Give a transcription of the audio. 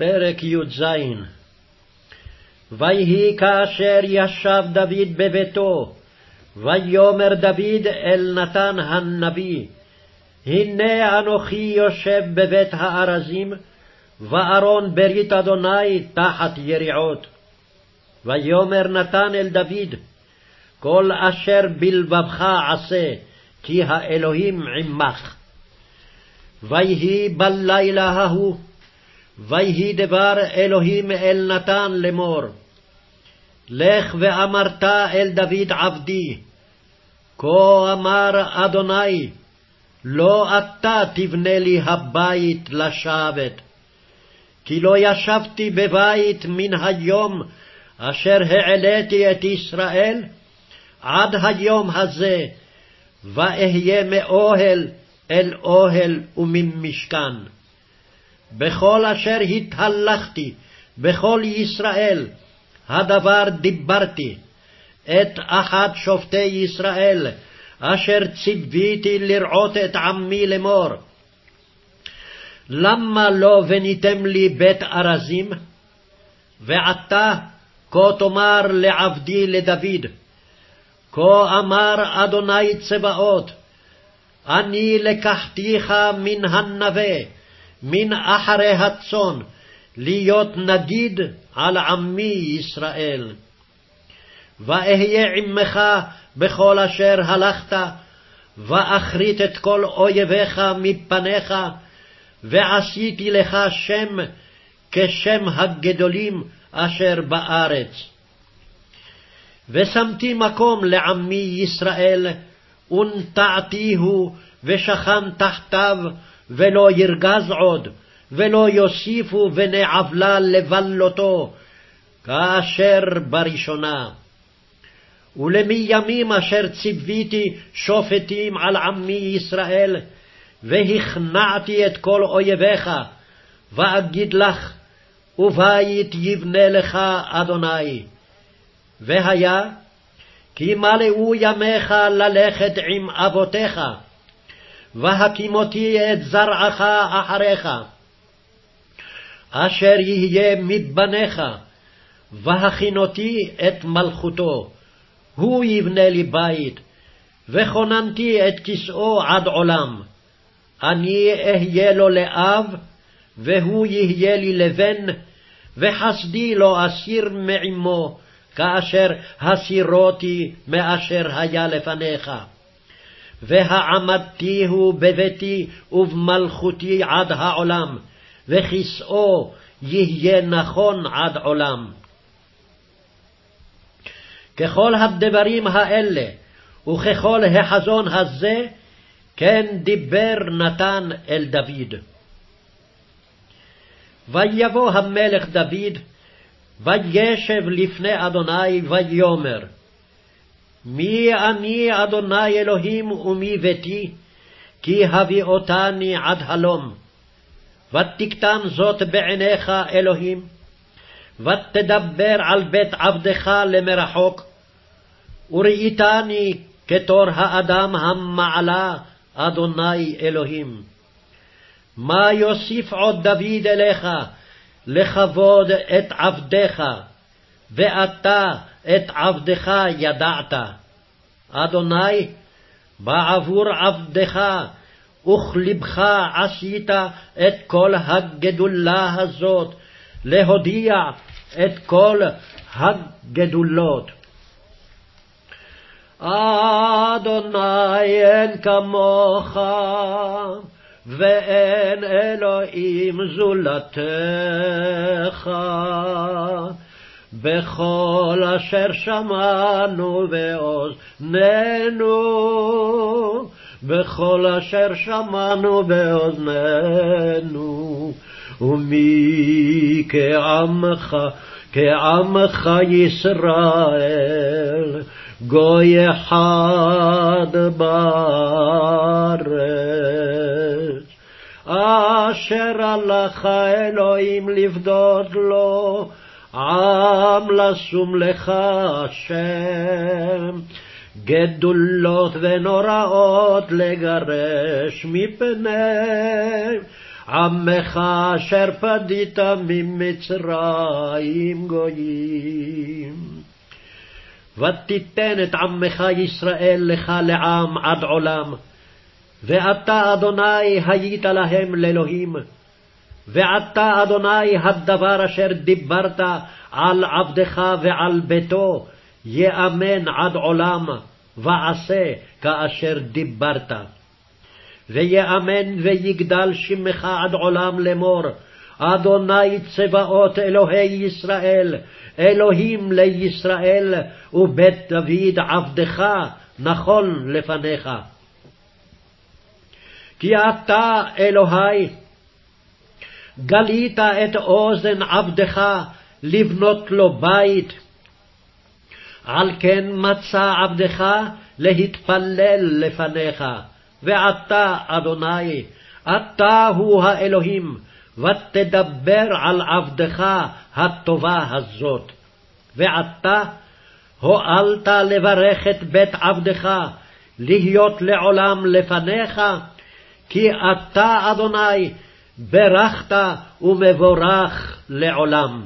פרק י"ז ויהי כאשר ישב דוד בביתו, ויאמר דוד אל נתן הנביא, הנה אנוכי יושב בבית הארזים, וארון ברית אדוני תחת יריעות. ויאמר נתן אל דוד, כל אשר בלבבך עשה, כי האלוהים עמך. ויהי בלילה ההוא, ויהי דבר אלוהים אל נתן לאמור, לך ואמרת אל דוד עבדי, כה אמר אדוני, לא אתה תבנה לי הבית לשבת, כי לא ישבתי בבית מן היום אשר העליתי את ישראל, עד היום הזה, ואהיה מאוהל אל אוהל וממשכן. בכל אשר התהלכתי, בכל ישראל, הדבר דיברתי, את אחת שופטי ישראל, אשר ציוויתי לרעות את עמי לאמור. למה לא בניתם לי בית ארזים? ועתה כה תאמר לעבדי לדוד, כה אמר אדוני צבאות, אני לקחתיך מן הנווה, מן אחרי הצאן, להיות נגיד על עמי ישראל. ואהיה עמך בכל אשר הלכת, ואכרית את כל אויביך מפניך, ועשיתי לך שם כשם הגדולים אשר בארץ. ושמתי מקום לעמי ישראל, ונטעתיהו, ושכן תחתיו, ולא ירגז עוד, ולא יוסיפו בני עוולה לבלותו, כאשר בראשונה. ולמימים אשר ציוויתי שופטים על עמי ישראל, והכנעתי את כל אויביך, ואגיד לך, ובית יבנה לך אדוני. והיה, כי מלאו ימיך ללכת עם אבותיך, והקימותי את זרעך אחריך, אשר יהיה מבניך, והכינותי את מלכותו, הוא יבנה לי בית, וכוננתי את כסאו עד עולם. אני אהיה לו לאב, והוא יהיה לי לבן, וחסדי לא אסיר מעמו, כאשר הסירותי מאשר היה לפניך. והעמדתיהו בביתי ובמלכותי עד העולם, וכסאו יהיה נכון עד עולם. ככל הדברים האלה, וככל החזון הזה, כן דיבר נתן אל דוד. ויבוא המלך דוד, וישב לפני אדוני, ויאמר, מי אני אדוני אלוהים ומי ביתי, כי הביאותני עד הלום. ותקטן זאת בעיניך אלוהים, ותדבר על בית עבדך למרחוק, וראיתני כתור האדם המעלה, אדוני אלוהים. מה יוסיף עוד דוד אליך, לכבוד את עבדיך, ואתה את עבדך ידעת. אדוני, בעבור עבדך, וכלבך עשית את כל הגדולה הזאת, להודיע את כל הגדולות. אדוני אין כמוך, ואין אלוהים זולתך. בכל אשר שמענו באוזנינו, בכל אשר שמענו באוזנינו, ומי כעמך, כעמך ישראל, גוי אחד בארץ. אשר הלך אלוהים לפדות לו, עם לשום לך השם. גדולות ונוראות לגרש מפני עמך אשר פדית ממצרים גויים. ותיתן את עמך ישראל לך לעם עד עולם, ואתה, אדוני, היית להם לאלוהים. ועתה, אדוני, הדבר אשר דיברת על עבדך ועל ביתו, יאמן עד עולם, ועשה כאשר דיברת. ויאמן ויגדל שמך עד עולם לאמור, אדוני צבאות אלוהי ישראל, אלוהים לישראל, ובית דוד עבדך, נכון לפניך. כי אתה, אלוהי, גלית את אוזן עבדך לבנות לו בית. על כן מצא עבדך להתפלל לפניך. ועתה, אדוני, אתה הוא האלוהים, ותדבר על עבדך הטובה הזאת. ועתה, הואלת לברך את בית עבדך, להיות לעולם לפניך, כי אתה, אדוני, ברכת ומבורך לעולם.